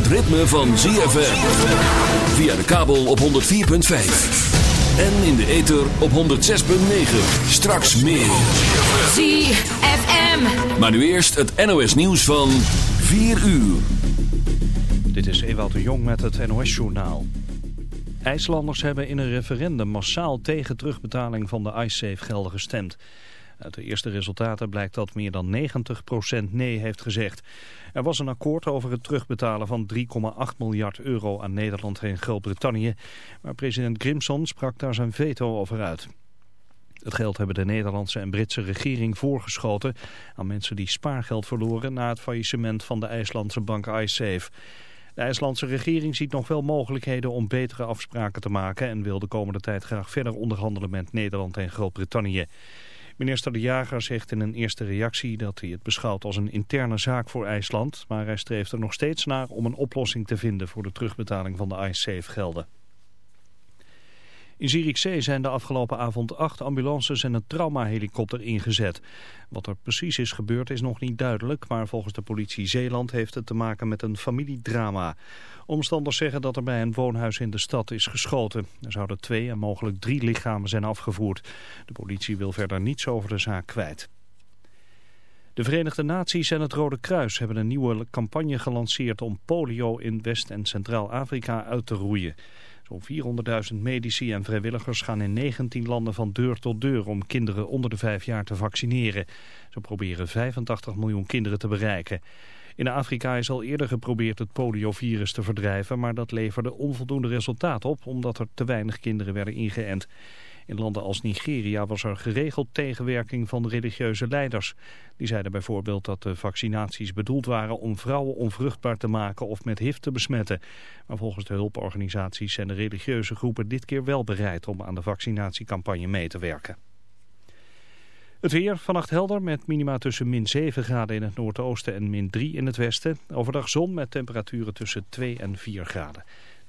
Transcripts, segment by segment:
ritme van ZFM. Via de kabel op 104.5. En in de ether op 106.9. Straks meer. ZFM. Maar nu eerst het NOS nieuws van 4 uur. Dit is Ewout de Jong met het NOS-journaal. IJslanders hebben in een referendum massaal tegen terugbetaling van de IceSafe-gelden gestemd. Uit de eerste resultaten blijkt dat meer dan 90% nee heeft gezegd. Er was een akkoord over het terugbetalen van 3,8 miljard euro aan Nederland en Groot-Brittannië. Maar president Grimson sprak daar zijn veto over uit. Het geld hebben de Nederlandse en Britse regering voorgeschoten aan mensen die spaargeld verloren na het faillissement van de IJslandse bank iSafe. De IJslandse regering ziet nog wel mogelijkheden om betere afspraken te maken en wil de komende tijd graag verder onderhandelen met Nederland en Groot-Brittannië. Minister De Jager zegt in een eerste reactie dat hij het beschouwt als een interne zaak voor IJsland, maar hij streeft er nog steeds naar om een oplossing te vinden voor de terugbetaling van de IceSafe-gelden. In Zierikzee zijn de afgelopen avond acht ambulances en een traumahelikopter ingezet. Wat er precies is gebeurd is nog niet duidelijk, maar volgens de politie Zeeland heeft het te maken met een familiedrama. Omstanders zeggen dat er bij een woonhuis in de stad is geschoten. Er zouden twee en mogelijk drie lichamen zijn afgevoerd. De politie wil verder niets over de zaak kwijt. De Verenigde Naties en het Rode Kruis hebben een nieuwe campagne gelanceerd om polio in West- en Centraal-Afrika uit te roeien. Zo'n 400.000 medici en vrijwilligers gaan in 19 landen van deur tot deur om kinderen onder de 5 jaar te vaccineren. Ze proberen 85 miljoen kinderen te bereiken. In Afrika is al eerder geprobeerd het poliovirus te verdrijven, maar dat leverde onvoldoende resultaat op omdat er te weinig kinderen werden ingeënt. In landen als Nigeria was er geregeld tegenwerking van religieuze leiders. Die zeiden bijvoorbeeld dat de vaccinaties bedoeld waren om vrouwen onvruchtbaar te maken of met HIV te besmetten. Maar volgens de hulporganisaties zijn de religieuze groepen dit keer wel bereid om aan de vaccinatiecampagne mee te werken. Het weer vannacht helder met minima tussen min 7 graden in het noordoosten en min 3 in het westen. Overdag zon met temperaturen tussen 2 en 4 graden.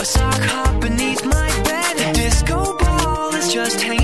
A sock hop beneath my bed. A disco ball is just hanging.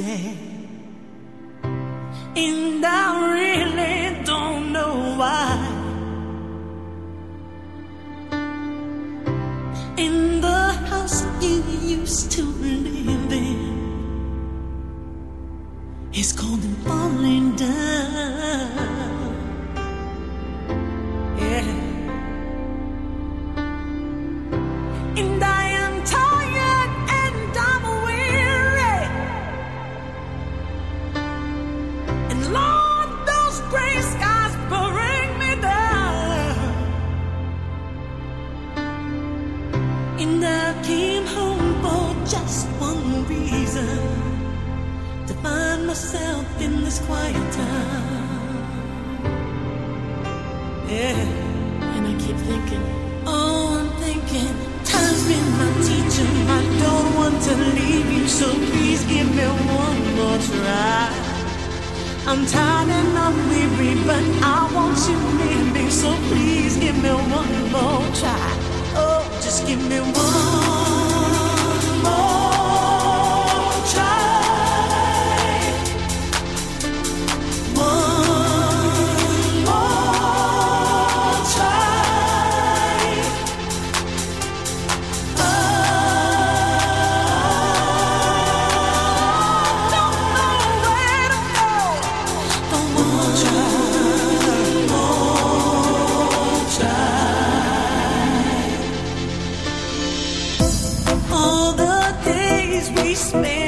Is makes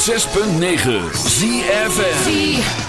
106.9 ZFN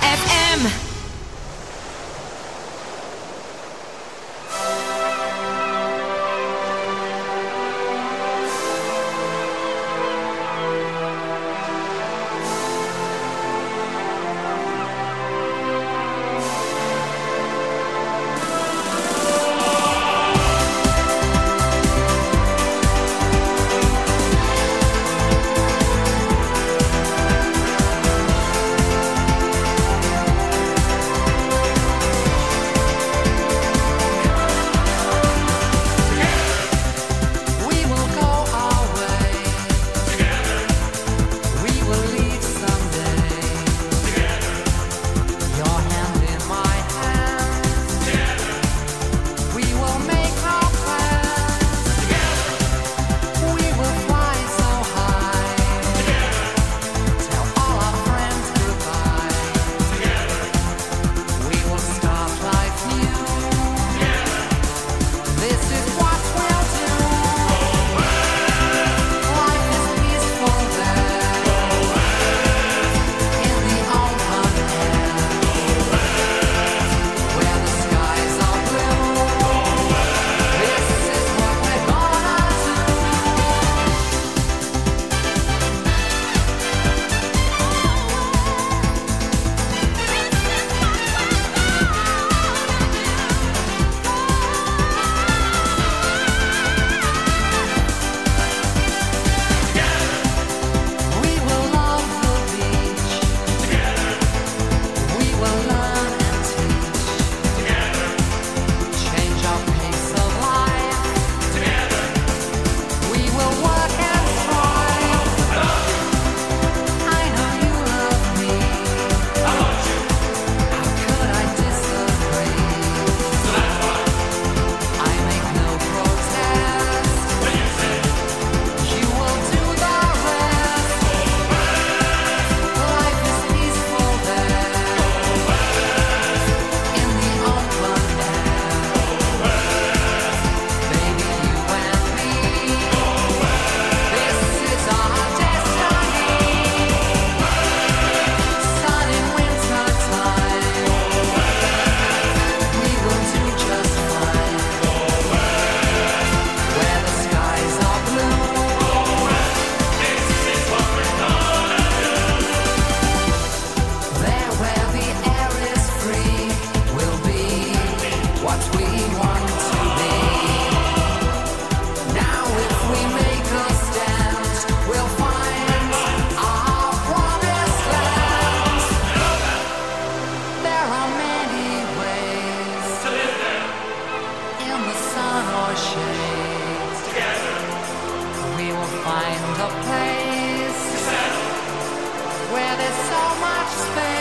space.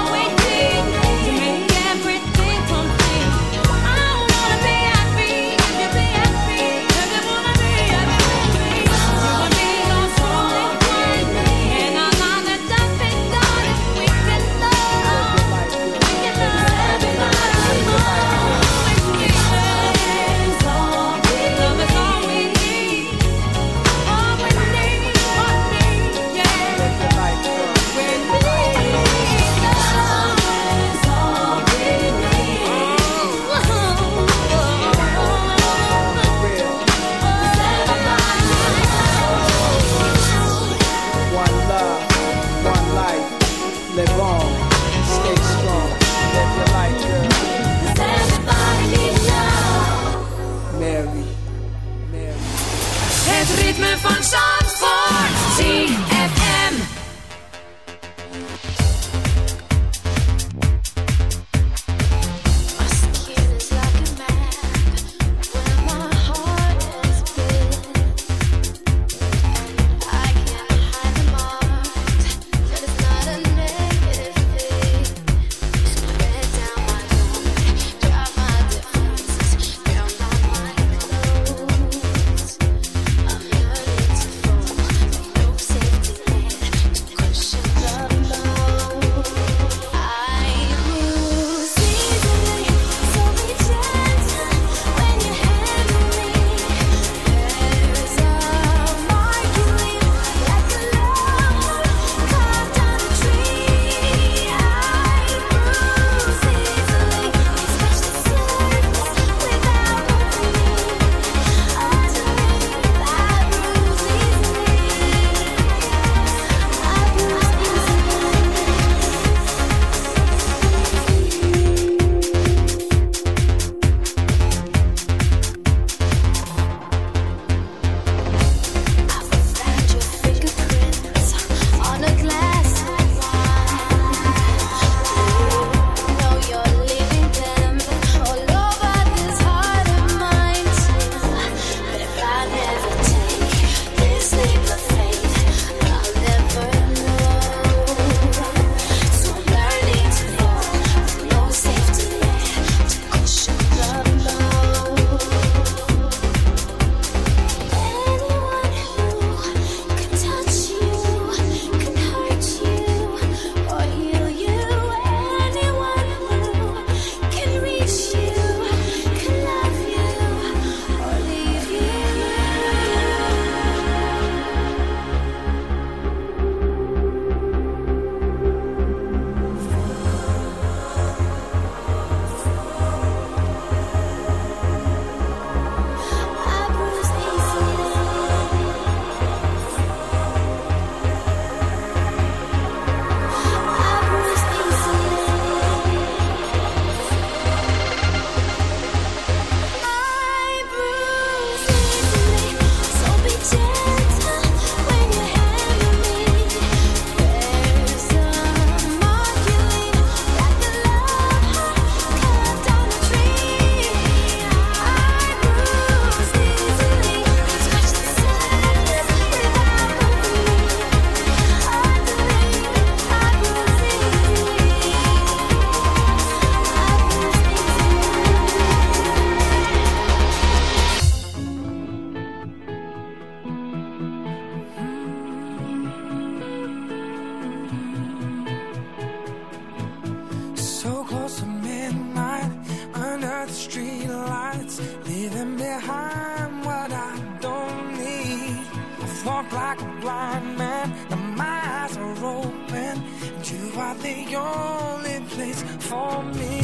lights, leaving behind what I don't need. I've walked like a blind man, and my eyes are open, and you are the only place for me.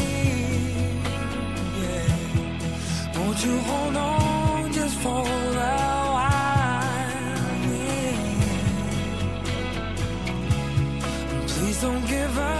Yeah. Won't you hold on just for a while? yeah. Please don't give up